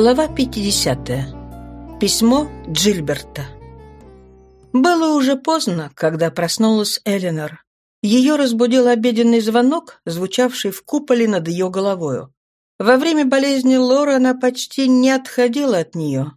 Глава 50. Письмо Джильберта. Было уже поздно, когда проснулась Эленор. Ее разбудил обеденный звонок, звучавший в куполе над ее головою. Во время болезни Лора она почти не отходила от нее.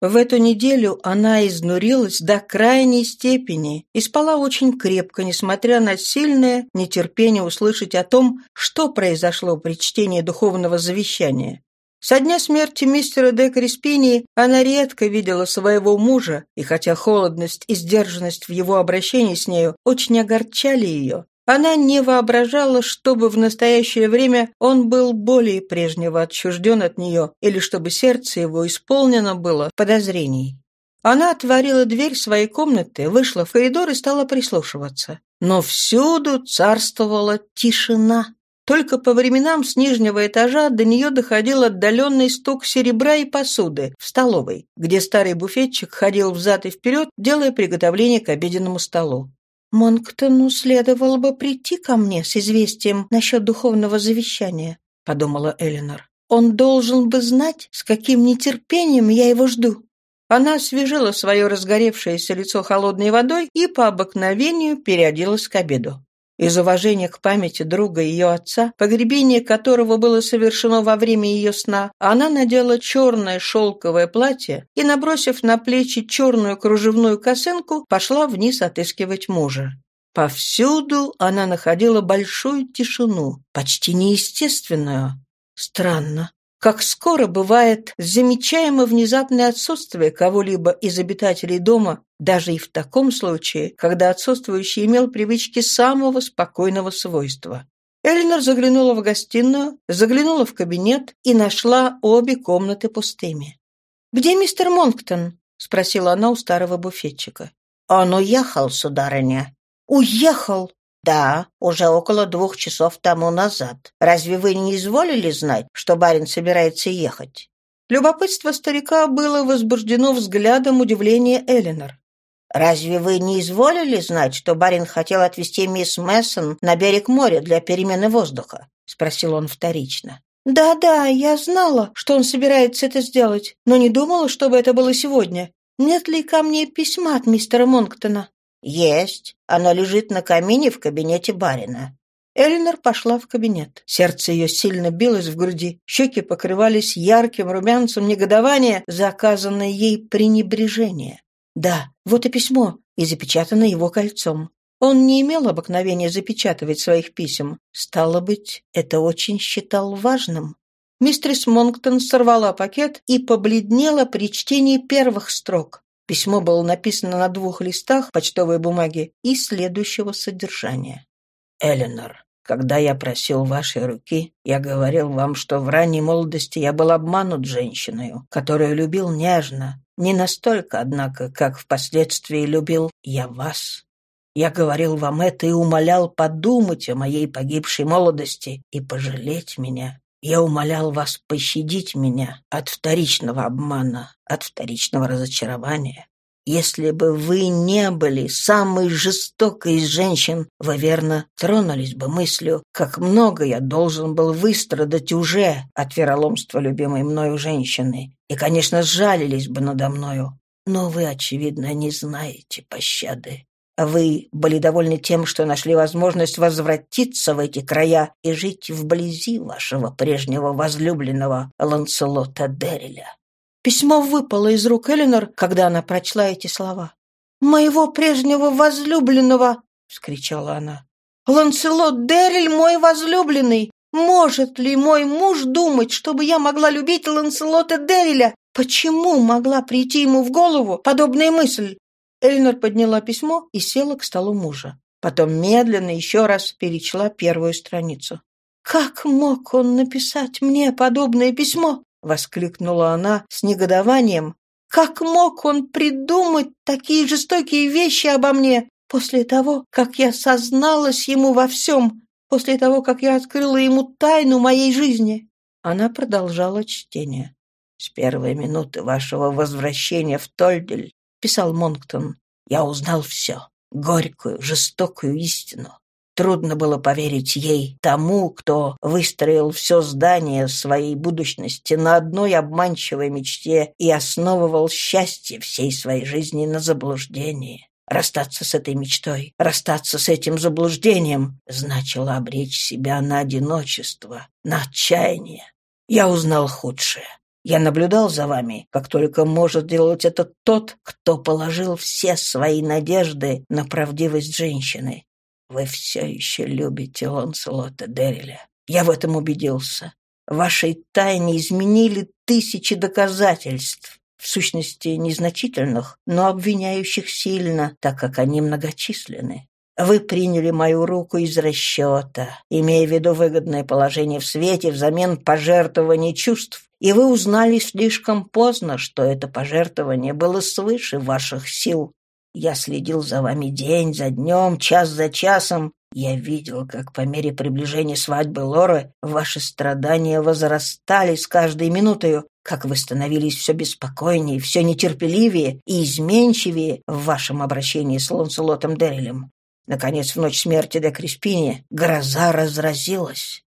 В эту неделю она изнурилась до крайней степени и спала очень крепко, несмотря на сильное нетерпение услышать о том, что произошло при чтении духовного завещания. Со дня смерти мистера де Криспини она редко видела своего мужа, и хотя холодность и сдержанность в его обращении с нею очень огорчали ее, она не воображала, чтобы в настоящее время он был более прежнего отчужден от нее, или чтобы сердце его исполнено было подозрений. Она отворила дверь своей комнаты, вышла в коридор и стала прислушиваться. Но всюду царствовала тишина. Только по временам с нижнего этажа до нее доходил отдаленный стук серебра и посуды в столовой, где старый буфетчик ходил взад и вперед, делая приготовление к обеденному столу. «Монктону следовало бы прийти ко мне с известием насчет духовного завещания», — подумала Эленор. «Он должен бы знать, с каким нетерпением я его жду». Она освежила свое разгоревшееся лицо холодной водой и по обыкновению переоделась к обеду. Из уважения к памяти друга ее отца, погребение которого было совершено во время ее сна, она надела черное шелковое платье и, набросив на плечи черную кружевную косынку, пошла вниз отыскивать мужа. Повсюду она находила большую тишину, почти неестественную. Странно, как скоро бывает замечаемо внезапное отсутствие кого-либо из обитателей дома, даже и в таком случае, когда отсутствующий имел привычки самого спокойного свойства. Эльнер заглянула в гостиную, заглянула в кабинет и нашла обе комнаты пустыми. «Где мистер Монктон?» — спросила она у старого буфетчика. «Он уехал, сударыня». «Уехал!» «Да, уже около двух часов тому назад. Разве вы не изволили знать, что барин собирается ехать?» Любопытство старика было возбуждено взглядом удивления Эленор. «Разве вы не изволили знать, что барин хотел отвезти мисс Мессон на берег моря для перемены воздуха?» — спросил он вторично. «Да-да, я знала, что он собирается это сделать, но не думала, чтобы это было сегодня. Нет ли ко мне письма от мистера Монктона?» «Есть. Оно лежит на камине в кабинете барина». Элинор пошла в кабинет. Сердце ее сильно билось в груди. Щеки покрывались ярким румянцем негодования за оказанное ей пренебрежение. Да, вот и письмо, и запечатано его кольцом. Он не имел обыкновения запечатывать своих писем. Стало быть, это очень считал важным. Мистерис Монктон сорвала пакет и побледнела при чтении первых строк. Письмо было написано на двух листах почтовой бумаги и следующего содержания. «Эленор, когда я просил вашей руки, я говорил вам, что в ранней молодости я был обманут женщиной, которую любил нежно, не настолько, однако, как впоследствии любил я вас. Я говорил вам это и умолял подумать о моей погибшей молодости и пожалеть меня. Я умолял вас пощадить меня от вторичного обмана, от вторичного разочарования. Если бы вы не были самой жестокой из женщин, вы, верно, тронулись бы мыслью, как много я должен был выстрадать уже от вероломства любимой мною женщины, и, конечно, сжалились бы надо мною. Но вы, очевидно, не знаете пощады. Вы были довольны тем, что нашли возможность возвратиться в эти края и жить вблизи вашего прежнего возлюбленного Ланселота Дерриля. Письмо выпало из рук Эленор, когда она прочла эти слова. «Моего прежнего возлюбленного!» — вскричала она. «Ланселот Дерриль мой возлюбленный! Может ли мой муж думать, чтобы я могла любить Ланселота Дерриля? Почему могла прийти ему в голову подобная мысль? Эльнор подняла письмо и села к столу мужа. Потом медленно еще раз перечла первую страницу. «Как мог он написать мне подобное письмо?» — воскликнула она с негодованием. «Как мог он придумать такие жестокие вещи обо мне после того, как я созналась ему во всем, после того, как я открыла ему тайну моей жизни?» Она продолжала чтение. «С первой минуты вашего возвращения в Тольдель писал Монктон, — «я узнал все, горькую, жестокую истину. Трудно было поверить ей, тому, кто выстроил все здание своей будущности на одной обманчивой мечте и основывал счастье всей своей жизни на заблуждении. Расстаться с этой мечтой, расстаться с этим заблуждением значило обречь себя на одиночество, на отчаяние. Я узнал худшее. Я наблюдал за вами, как только может делать это тот, кто положил все свои надежды на правдивость женщины. Вы все еще любите Ланселота Дерриля. Я в этом убедился. Вашей тайне изменили тысячи доказательств, в сущности незначительных, но обвиняющих сильно, так как они многочисленны. Вы приняли мою руку из расчета, имея в виду выгодное положение в свете взамен пожертвования чувств, и вы узнали слишком поздно, что это пожертвование было свыше ваших сил. Я следил за вами день за днем, час за часом. Я видел, как по мере приближения свадьбы Лоры ваши страдания возрастали с каждой минутою, как вы становились все беспокойнее, все нетерпеливее и изменчивее в вашем обращении с Ланселотом Деррилем. Наконец, в ночь смерти де Криспини гроза разразилась.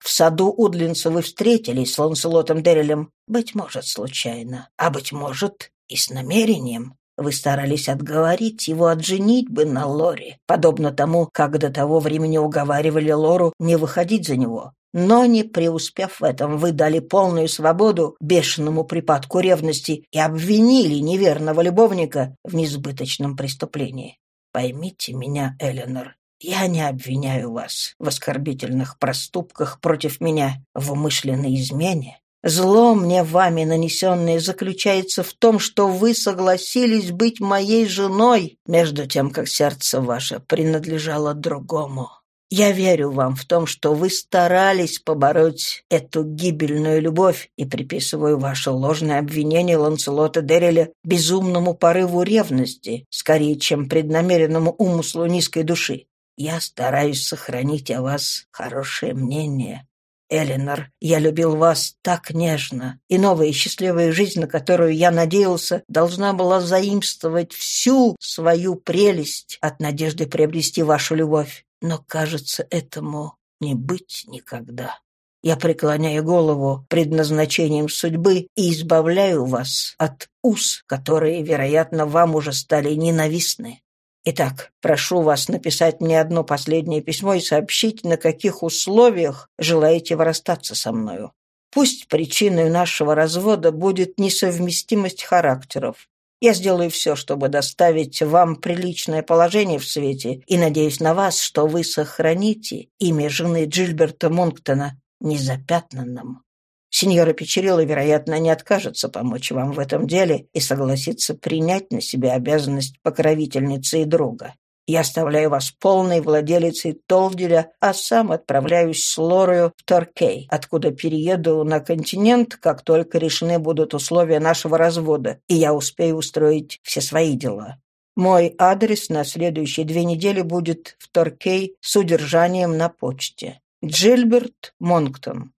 В саду Удлинца вы встретились с Ланселотом Деррилем, быть может, случайно, а, быть может, и с намерением. Вы старались отговорить его от женитьбы на Лоре, подобно тому, как до того времени уговаривали Лору не выходить за него. Но, не преуспев в этом, вы дали полную свободу бешеному припадку ревности и обвинили неверного любовника в несбыточном преступлении. Поймите меня, Эленор, я не обвиняю вас в оскорбительных проступках против меня, в умышленной измене. Зло мне вами нанесенное заключается в том, что вы согласились быть моей женой, между тем, как сердце ваше принадлежало другому. Я верю вам в том, что вы старались побороть эту гибельную любовь и приписываю ваше ложное обвинение Ланселота Дерриля безумному порыву ревности, скорее, чем преднамеренному умыслу низкой души. Я стараюсь сохранить о вас хорошее мнение. Эленор, я любил вас так нежно, и новая счастливая жизнь, на которую я надеялся, должна была заимствовать всю свою прелесть от надежды приобрести вашу любовь. Но, кажется, этому не быть никогда. Я преклоняю голову предназначением судьбы и избавляю вас от уз, которые, вероятно, вам уже стали ненавистны. Итак, прошу вас написать мне одно последнее письмо и сообщить, на каких условиях желаете вы расстаться со мною. Пусть причиной нашего развода будет несовместимость характеров. Я сделаю все, чтобы доставить вам приличное положение в свете и надеюсь на вас, что вы сохраните имя жены Джильберта Монктона незапятнанным. Сеньора Печерилла, вероятно, не откажется помочь вам в этом деле и согласится принять на себя обязанность покровительницы и друга. Я оставляю вас полной владелицей Толделя, а сам отправляюсь с Лорою в Торкей, откуда перееду на континент, как только решены будут условия нашего развода, и я успею устроить все свои дела. Мой адрес на следующие две недели будет в Торкей с удержанием на почте. Джильберт Монктон.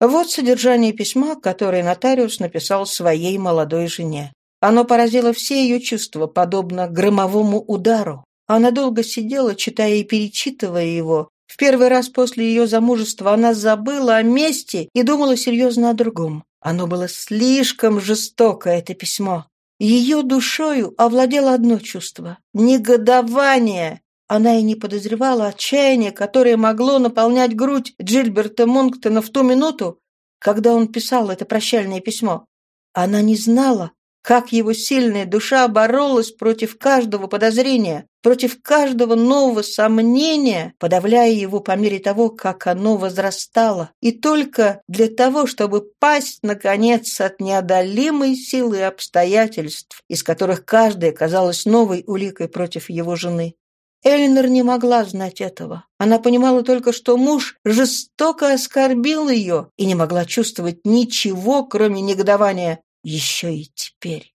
Вот содержание письма, которое нотариус написал своей молодой жене. Оно поразило все ее чувства, подобно громовому удару. Она долго сидела, читая и перечитывая его. В первый раз после ее замужества она забыла о мести и думала серьезно о другом. Оно было слишком жестоко, это письмо. Ее душою овладело одно чувство — негодование. Она и не подозревала отчаяния, которое могло наполнять грудь Джильберта Монктона в ту минуту, когда он писал это прощальное письмо. Она не знала, как его сильная душа боролась против каждого подозрения, против каждого нового сомнения, подавляя его по мере того, как оно возрастало, и только для того, чтобы пасть, наконец, от неодолимой силы обстоятельств, из которых каждая казалась новой уликой против его жены. Элинор не могла знать этого. Она понимала только, что муж жестоко оскорбил ее и не могла чувствовать ничего, кроме негодования. Еще и теперь.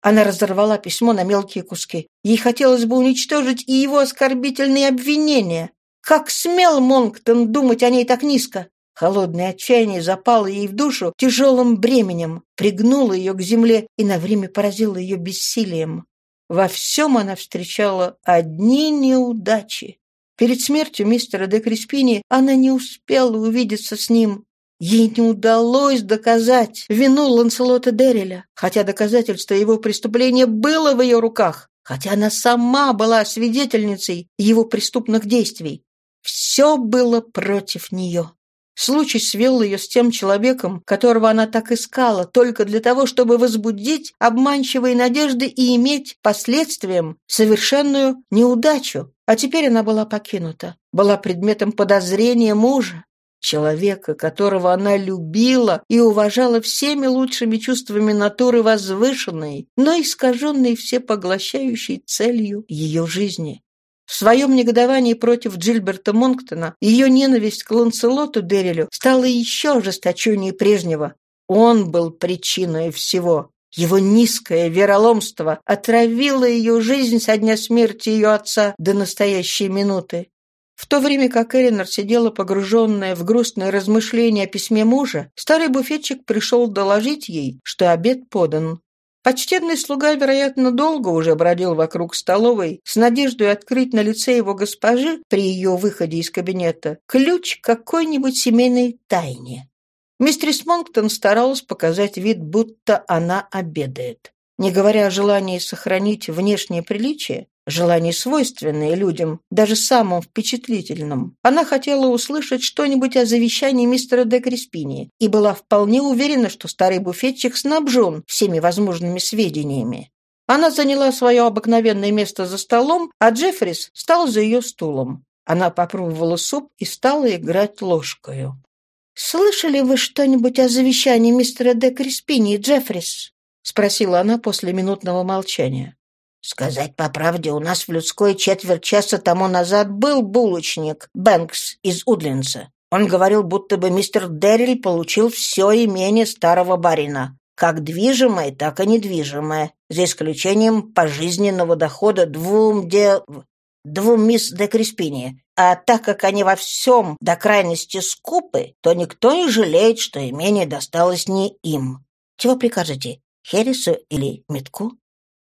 Она разорвала письмо на мелкие куски. Ей хотелось бы уничтожить и его оскорбительные обвинения. Как смел Монктон думать о ней так низко? Холодное отчаяние запало ей в душу тяжелым бременем, пригнуло ее к земле и на время поразило ее бессилием. Во всем она встречала одни неудачи. Перед смертью мистера де Криспини она не успела увидеться с ним. Ей не удалось доказать вину Ланселота Дерриля, хотя доказательство его преступления было в ее руках, хотя она сама была свидетельницей его преступных действий. Все было против нее. Случай свел ее с тем человеком, которого она так искала, только для того, чтобы возбудить обманчивые надежды и иметь последствием совершенную неудачу. А теперь она была покинута, была предметом подозрения мужа человека, которого она любила и уважала всеми лучшими чувствами натуры возвышенной, но искаженной всепоглощающей целью ее жизни. В своем негодовании против Джильберта Монктона ее ненависть к Ланселоту Деррилю стала еще ожесточеннее прежнего. Он был причиной всего. Его низкое вероломство отравило ее жизнь со дня смерти ее отца до настоящей минуты. В то время как Элинор сидела погруженная в грустные размышления о письме мужа, старый буфетчик пришел доложить ей, что обед подан. Почтенный слуга, вероятно, долго уже бродил вокруг столовой с надеждой открыть на лице его госпожи при ее выходе из кабинета ключ к какой-нибудь семейной тайне. Мистерис Монктон старалась показать вид, будто она обедает. Не говоря о желании сохранить внешнее приличие, Желание свойственное людям, даже самым впечатлительным. Она хотела услышать что-нибудь о завещании мистера де Криспини и была вполне уверена, что старый буфетчик снабжен всеми возможными сведениями. Она заняла свое обыкновенное место за столом, а Джеффрис стал за ее стулом. Она попробовала суп и стала играть ложкою. «Слышали вы что-нибудь о завещании мистера де Криспини, Джеффрис?» — спросила она после минутного молчания. Сказать по правде, у нас в людской четверть часа тому назад был булочник Бэнкс из Удлинса. Он говорил, будто бы мистер Дерриль получил все имение старого барина, как движимое, так и недвижимое, за исключением пожизненного дохода двум де... двум мисс де Криспини. А так как они во всем до крайности скупы, то никто не жалеет, что имение досталось не им. Чего прикажете, Хересу или Метку?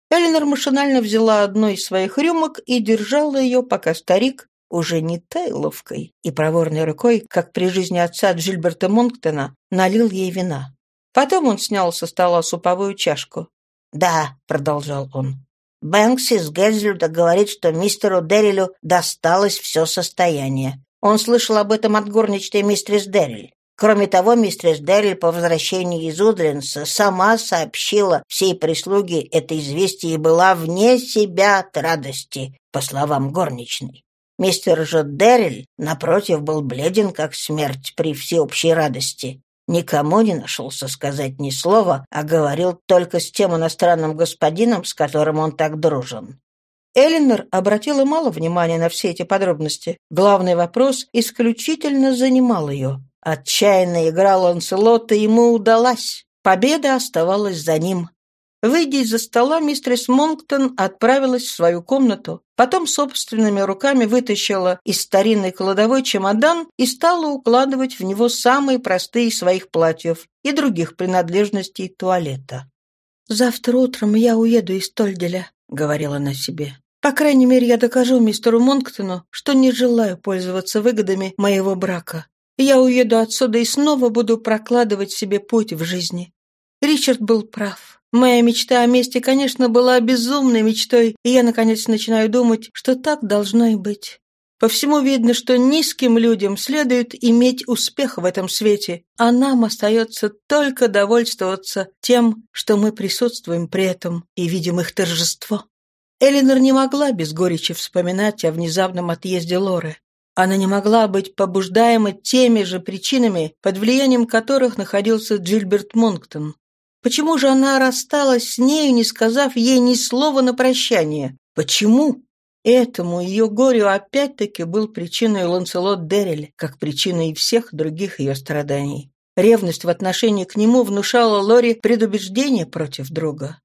Эллинор машинально взяла одну из своих рюмок и держала ее, пока старик, уже не тайловкой и проворной рукой, как при жизни отца Джильберта Монктона, налил ей вина. Потом он снял со стола суповую чашку. «Да», — продолжал он, — «Бэнкс из Гельзельда говорит, что мистеру Деррилю досталось все состояние. Он слышал об этом от горничной мистерис Дерриль. Кроме того, мистерс Дерри по возвращении из Удринса сама сообщила всей прислуге это известие и была вне себя от радости, по словам горничной. Мистер же Дерриль, напротив, был бледен, как смерть при всеобщей радости. Никому не нашелся сказать ни слова, а говорил только с тем иностранным господином, с которым он так дружен. Эллинор обратила мало внимания на все эти подробности. Главный вопрос исключительно занимал ее. Отчаянная игра Ланселота ему удалась. Победа оставалась за ним. Выйдя из-за стола, мистерс Монктон отправилась в свою комнату, потом собственными руками вытащила из старинной кладовой чемодан и стала укладывать в него самые простые своих платьев и других принадлежностей туалета. «Завтра утром я уеду из Тольделя», — говорила она себе. «По крайней мере, я докажу мистеру Монктону, что не желаю пользоваться выгодами моего брака. Я уеду отсюда и снова буду прокладывать себе путь в жизни. Ричард был прав. Моя мечта о мести, конечно, была безумной мечтой, и я, наконец, начинаю думать, что так должно и быть. По всему видно, что низким людям следует иметь успех в этом свете, а нам остается только довольствоваться тем, что мы присутствуем при этом и видим их торжество. Элинор не могла без горечи вспоминать о внезапном отъезде Лоры. Она не могла быть побуждаема теми же причинами, под влиянием которых находился Джильберт Монктон. Почему же она рассталась с нею, не сказав ей ни слова на прощание? Почему? Этому ее горю опять-таки был причиной Ланселот Деррель, как причиной всех других ее страданий. Ревность в отношении к нему внушала Лори предубеждение против друга.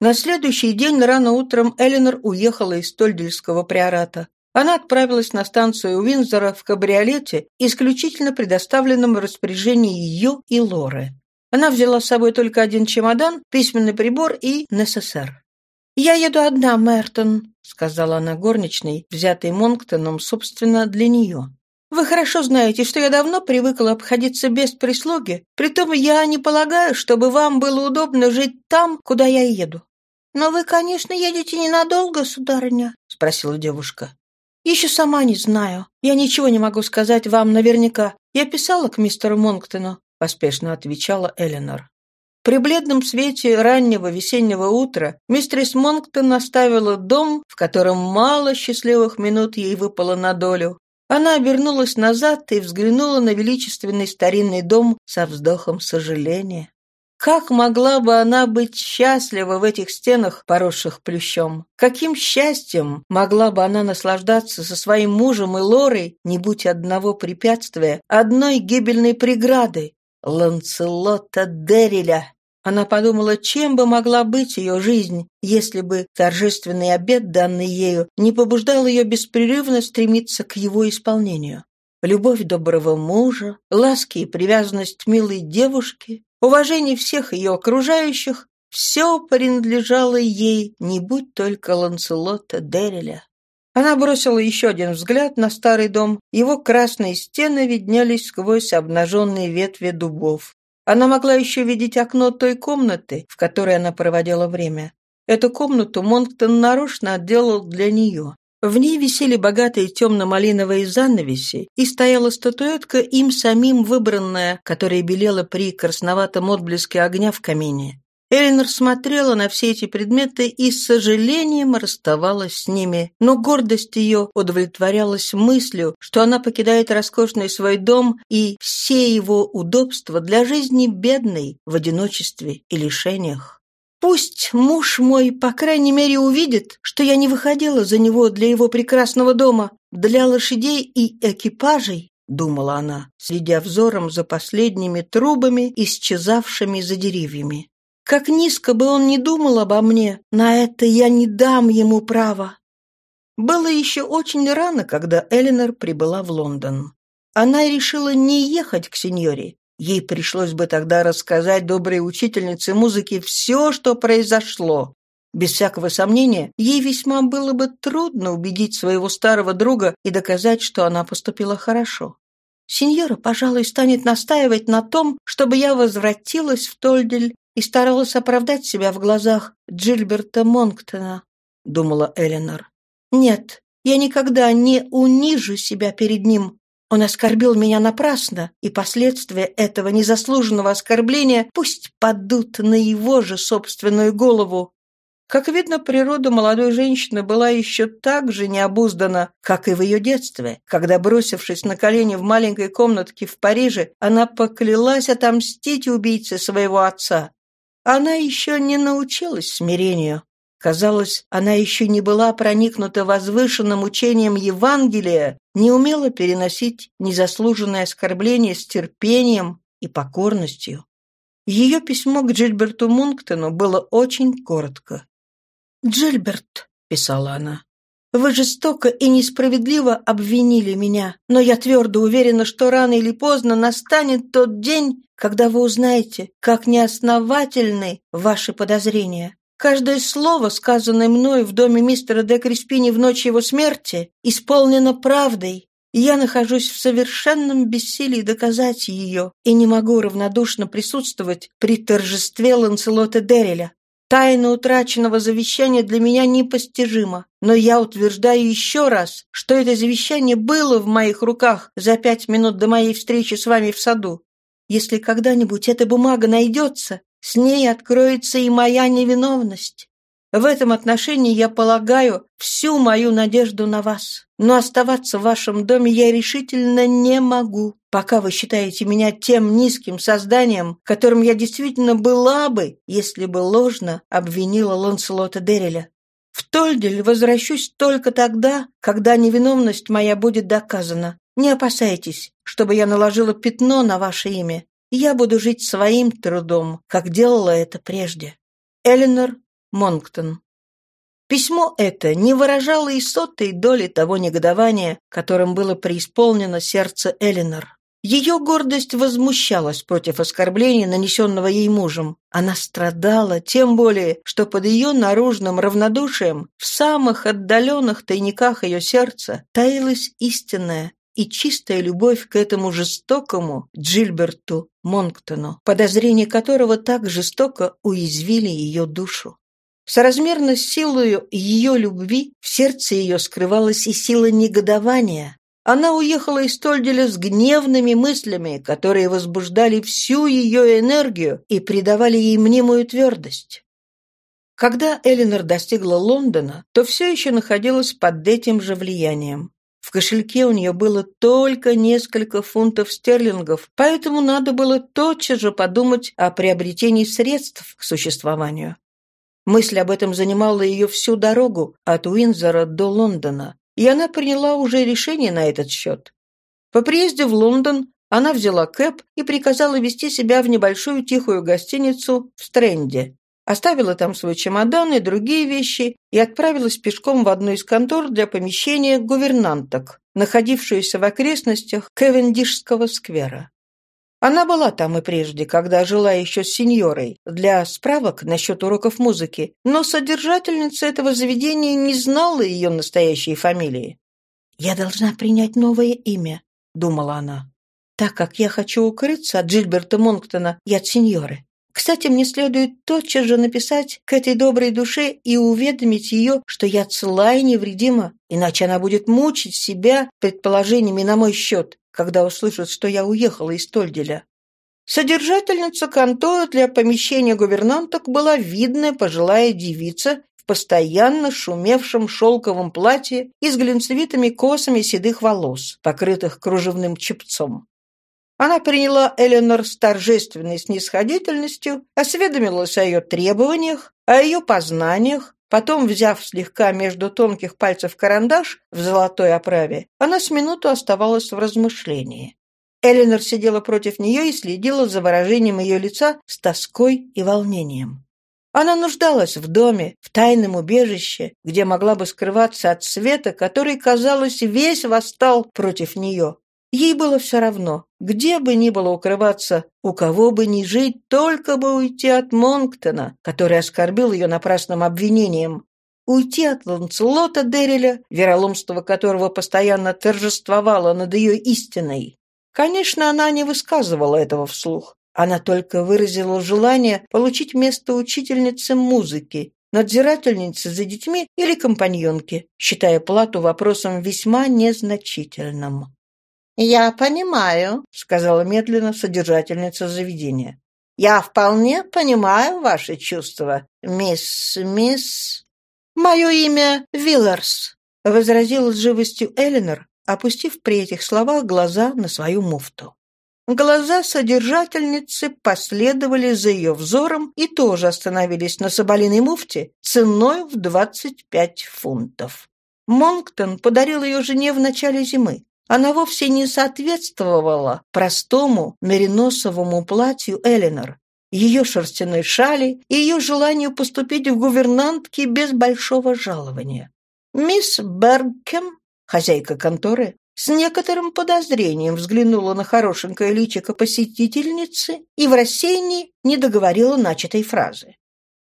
На следующий день рано утром Эленор уехала из Тольдельского приората. Она отправилась на станцию Уинзора в кабриолете, исключительно предоставленном в распоряжении ее и Лоры. Она взяла с собой только один чемодан, письменный прибор и НССР. «Я еду одна, Мертон», сказала она горничной, взятой Монктоном, собственно, для нее. «Вы хорошо знаете, что я давно привыкла обходиться без прислуги, притом я не полагаю, чтобы вам было удобно жить там, куда я еду». «Но вы, конечно, едете ненадолго, сударыня», — спросила девушка. «Еще сама не знаю. Я ничего не могу сказать вам наверняка. Я писала к мистеру Монктону», — поспешно отвечала Эленор. При бледном свете раннего весеннего утра мистерис Монктон оставила дом, в котором мало счастливых минут ей выпало на долю. Она обернулась назад и взглянула на величественный старинный дом со вздохом сожаления. Как могла бы она быть счастлива в этих стенах, поросших плющом? Каким счастьем могла бы она наслаждаться со своим мужем и Лорой, не будь одного препятствия, одной гибельной преграды? Ланцелота Дерриля, она подумала, чем бы могла быть ее жизнь, если бы торжественный обет, данный ею, не побуждал ее беспрерывно стремиться к его исполнению. Любовь доброго мужа, ласки и привязанность милой девушки, уважение всех ее окружающих — все принадлежало ей, не будь только Ланселота Дерриля. Она бросила еще один взгляд на старый дом. Его красные стены виднелись сквозь обнаженные ветви дубов. Она могла еще видеть окно той комнаты, в которой она проводила время. Эту комнату Монктон нарочно отделал для нее. В ней висели богатые темно-малиновые занавеси, и стояла статуэтка, им самим выбранная, которая белела при красноватом отблеске огня в камине. Эленор смотрела на все эти предметы и с сожалением расставалась с ними, но гордость ее удовлетворялась мыслью, что она покидает роскошный свой дом и все его удобства для жизни бедной в одиночестве и лишениях. Пусть муж мой, по крайней мере, увидит, что я не выходила за него для его прекрасного дома, для лошадей и экипажей, — думала она, следя взором за последними трубами, исчезавшими за деревьями. Как низко бы он ни думал обо мне, на это я не дам ему права. Было еще очень рано, когда Эленор прибыла в Лондон. Она решила не ехать к сеньоре. Ей пришлось бы тогда рассказать доброй учительнице музыки все, что произошло. Без всякого сомнения, ей весьма было бы трудно убедить своего старого друга и доказать, что она поступила хорошо. Сеньора, пожалуй, станет настаивать на том, чтобы я возвратилась в Тольдель и старалась оправдать себя в глазах Джильберта Монктона, думала Эленор. Нет, я никогда не унижу себя перед ним. Он оскорбил меня напрасно, и последствия этого незаслуженного оскорбления пусть падут на его же собственную голову. Как видно, природа молодой женщины была еще так же необуздана, как и в ее детстве, когда, бросившись на колени в маленькой комнатке в Париже, она поклялась отомстить убийце своего отца. Она еще не научилась смирению. Казалось, она еще не была проникнута возвышенным учением Евангелия, не умела переносить незаслуженное оскорбление с терпением и покорностью. Ее письмо к Джильберту Мунктону было очень коротко. «Джильберт», — писала она, — «вы жестоко и несправедливо обвинили меня, но я твердо уверена, что рано или поздно настанет тот день, когда вы узнаете, как неосновательны ваши подозрения. Каждое слово, сказанное мной в доме мистера де Криспини в ночь его смерти, исполнено правдой, и я нахожусь в совершенном бессилии доказать ее и не могу равнодушно присутствовать при торжестве Ланселота Дерриля. Тайна утраченного завещания для меня непостижима, но я утверждаю еще раз, что это завещание было в моих руках за пять минут до моей встречи с вами в саду. Если когда-нибудь эта бумага найдется, с ней откроется и моя невиновность. В этом отношении я полагаю всю мою надежду на вас. Но оставаться в вашем доме я решительно не могу, пока вы считаете меня тем низким созданием, которым я действительно была бы, если бы ложно обвинила Ланселота Дерриля. В Тольдель возвращусь только тогда, когда невиновность моя будет доказана. Не опасайтесь, чтобы я наложила пятно на ваше имя. Я буду жить своим трудом, как делала это прежде. Эленор Монктон. Письмо это не выражало и сотой доли того негодования, которым было преисполнено сердце Эленор. Ее гордость возмущалась против оскорбления, нанесенного ей мужем. Она страдала, тем более, что под ее наружным равнодушием в самых отдаленных тайниках ее сердца таилась истинная и чистая любовь к этому жестокому Джильберту Монктону, подозрения которого так жестоко уязвили ее душу. Соразмерно с силою ее любви в сердце ее скрывалась и сила негодования, она уехала из Тольделя с гневными мыслями, которые возбуждали всю ее энергию и придавали ей мнимую твердость. Когда Элинор достигла Лондона, то все еще находилась под этим же влиянием. В кошельке у нее было только несколько фунтов стерлингов, поэтому надо было тотчас же подумать о приобретении средств к существованию. Мысль об этом занимала ее всю дорогу от Уинзора до Лондона, и она приняла уже решение на этот счет. По приезде в Лондон она взяла кэп и приказала вести себя в небольшую тихую гостиницу в Стрэнде. Оставила там свой чемодан и другие вещи и отправилась пешком в одну из контор для помещения гувернанток, находившуюся в окрестностях Кевендишского сквера. Она была там и прежде, когда жила еще с сеньорой, для справок насчет уроков музыки, но содержательница этого заведения не знала ее настоящей фамилии. «Я должна принять новое имя», — думала она, «так как я хочу укрыться от Джильберта Монктона и от сеньоры. Кстати, мне следует тотчас же написать к этой доброй душе и уведомить ее, что я цела и невредима, иначе она будет мучить себя предположениями на мой счет, когда услышат, что я уехала из Тольделя. Содержательница конторы для помещения гувернанток была видная пожилая девица в постоянно шумевшем шелковом платье и с глинцевитыми косами седых волос, покрытых кружевным чепцом. Она приняла Эленор с торжественной снисходительностью, осведомилась о ее требованиях, о ее познаниях, Потом, взяв слегка между тонких пальцев карандаш в золотой оправе, она с минуту оставалась в размышлении. Эленор сидела против нее и следила за выражением ее лица с тоской и волнением. Она нуждалась в доме, в тайном убежище, где могла бы скрываться от света, который, казалось, весь восстал против нее. Ей было все равно, где бы ни было укрываться, у кого бы ни жить, только бы уйти от Монктона, который оскорбил ее напрасным обвинением. Уйти от Ланцелота Дерриля, вероломство которого постоянно торжествовало над ее истиной. Конечно, она не высказывала этого вслух. Она только выразила желание получить место учительницы музыки, надзирательницы за детьми или компаньонки, считая плату вопросом весьма незначительным. «Я понимаю», — сказала медленно содержательница заведения. «Я вполне понимаю ваши чувства, мисс... мисс...» «Мое имя Вилларс», — возразила с живостью Эллинор, опустив при этих словах глаза на свою муфту. Глаза содержательницы последовали за ее взором и тоже остановились на соболиной муфте ценой в двадцать пять фунтов. Монктон подарил ее жене в начале зимы. Она вовсе не соответствовала простому мериносовому платью Эленор, ее шерстяной шали и ее желанию поступить в гувернантки без большого жалования. Мисс Бергкем, хозяйка конторы, с некоторым подозрением взглянула на хорошенькое личико посетительницы и в рассеянии не договорила начатой фразы.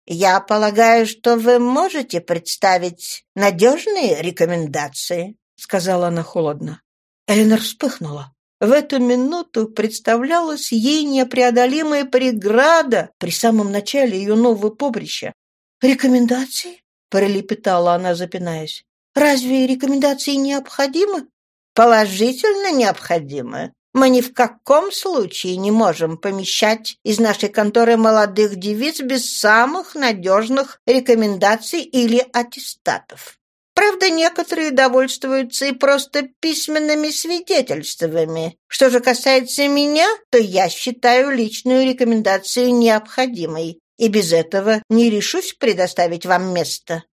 «Я полагаю, что вы можете представить надежные рекомендации», — сказала она холодно. Эленор вспыхнула. В эту минуту представлялась ей непреодолимая преграда при самом начале ее нового поприща. «Рекомендации?» — пролепетала она, запинаясь. «Разве рекомендации необходимы?» «Положительно необходимы. Мы ни в каком случае не можем помещать из нашей конторы молодых девиц без самых надежных рекомендаций или аттестатов. Правда, некоторые довольствуются и просто письменными свидетельствами. Что же касается меня, то я считаю личную рекомендацию необходимой, и без этого не решусь предоставить вам место».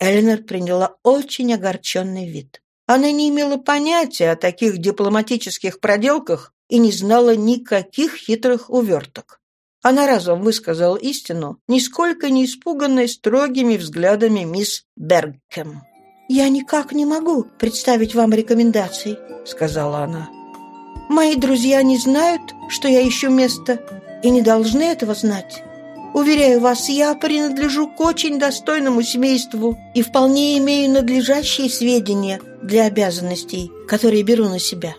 Эленор приняла очень огорченный вид. Она не имела понятия о таких дипломатических проделках и не знала никаких хитрых уверток. Она разом высказала истину, нисколько не испуганной строгими взглядами мисс «Я никак не могу представить вам рекомендаций», — сказала она. Мои друзья не знают, что я ищу место, и не должны этого знать. Уверяю вас, я принадлежу к очень достойному семейству и вполне имею надлежащие сведения для обязанностей, которые беру на себя».